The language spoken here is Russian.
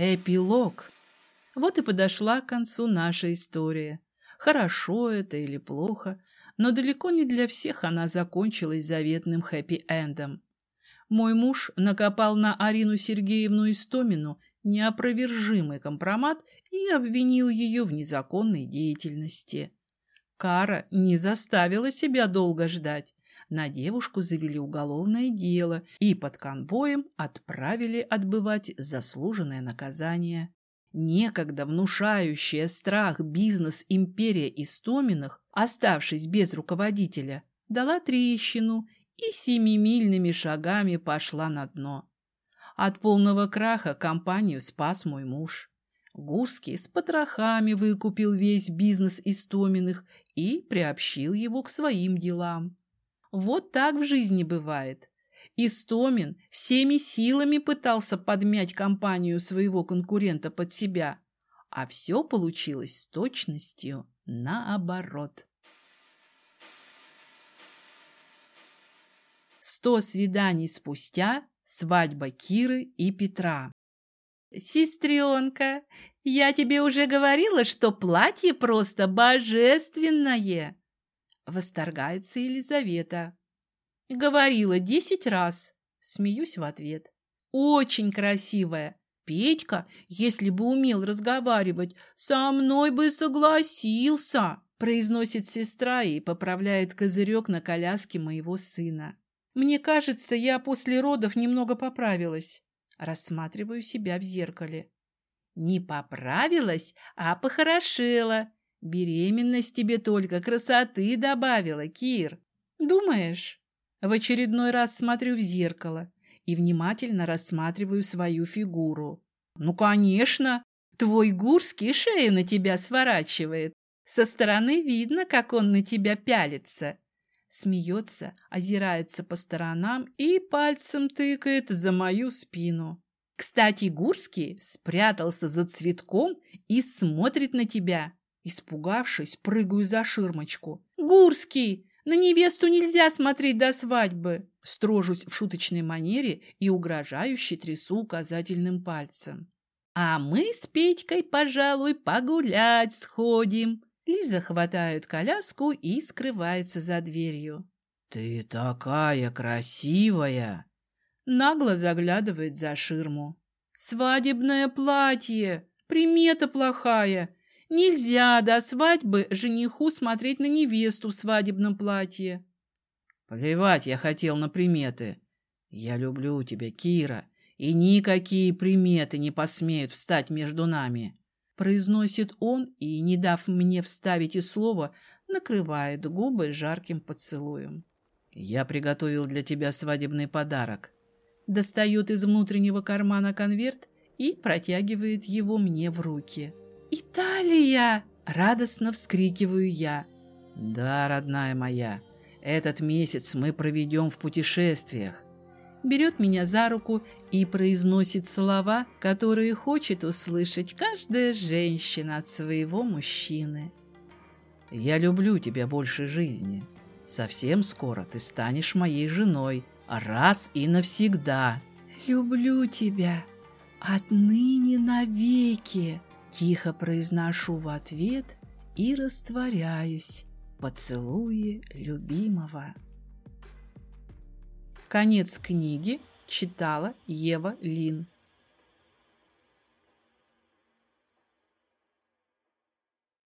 Эпилог. Вот и подошла к концу наша история. Хорошо это или плохо, но далеко не для всех она закончилась заветным хэппи-эндом. Мой муж накопал на Арину Сергеевну Истомину неопровержимый компромат и обвинил ее в незаконной деятельности. Кара не заставила себя долго ждать. На девушку завели уголовное дело и под конвоем отправили отбывать заслуженное наказание. Некогда внушающая страх бизнес-империя Истоминых, оставшись без руководителя, дала трещину и семимильными шагами пошла на дно. От полного краха компанию спас мой муж. Гурский с потрохами выкупил весь бизнес Истоминых и приобщил его к своим делам. Вот так в жизни бывает. Истомин всеми силами пытался подмять компанию своего конкурента под себя, а все получилось с точностью наоборот. Сто свиданий спустя свадьба Киры и Петра. «Сестренка, я тебе уже говорила, что платье просто божественное!» Восторгается Елизавета. Говорила десять раз. Смеюсь в ответ. Очень красивая. Петька, если бы умел разговаривать, со мной бы согласился, произносит сестра и поправляет козырек на коляске моего сына. Мне кажется, я после родов немного поправилась. Рассматриваю себя в зеркале. Не поправилась, а похорошела. Беременность тебе только красоты добавила, Кир. Думаешь? В очередной раз смотрю в зеркало и внимательно рассматриваю свою фигуру. Ну, конечно, твой Гурский шею на тебя сворачивает. Со стороны видно, как он на тебя пялится. Смеется, озирается по сторонам и пальцем тыкает за мою спину. Кстати, Гурский спрятался за цветком и смотрит на тебя. Испугавшись, прыгаю за ширмочку. «Гурский, на невесту нельзя смотреть до свадьбы!» Строжусь в шуточной манере и угрожающе трясу указательным пальцем. «А мы с Петькой, пожалуй, погулять сходим!» Лиза хватает коляску и скрывается за дверью. «Ты такая красивая!» Нагло заглядывает за ширму. «Свадебное платье! Примета плохая! Нельзя до свадьбы жениху смотреть на невесту в свадебном платье. Плевать я хотел на приметы. Я люблю тебя, Кира, и никакие приметы не посмеют встать между нами. Произносит он и, не дав мне вставить и слова, накрывает губы жарким поцелуем. Я приготовил для тебя свадебный подарок. Достает из внутреннего кармана конверт и протягивает его мне в руки. «Италия!» — радостно вскрикиваю я. «Да, родная моя, этот месяц мы проведем в путешествиях». Берет меня за руку и произносит слова, которые хочет услышать каждая женщина от своего мужчины. «Я люблю тебя больше жизни. Совсем скоро ты станешь моей женой, раз и навсегда». «Люблю тебя отныне навеки!» Тихо произношу в ответ и растворяюсь в любимого. Конец книги читала Ева Лин.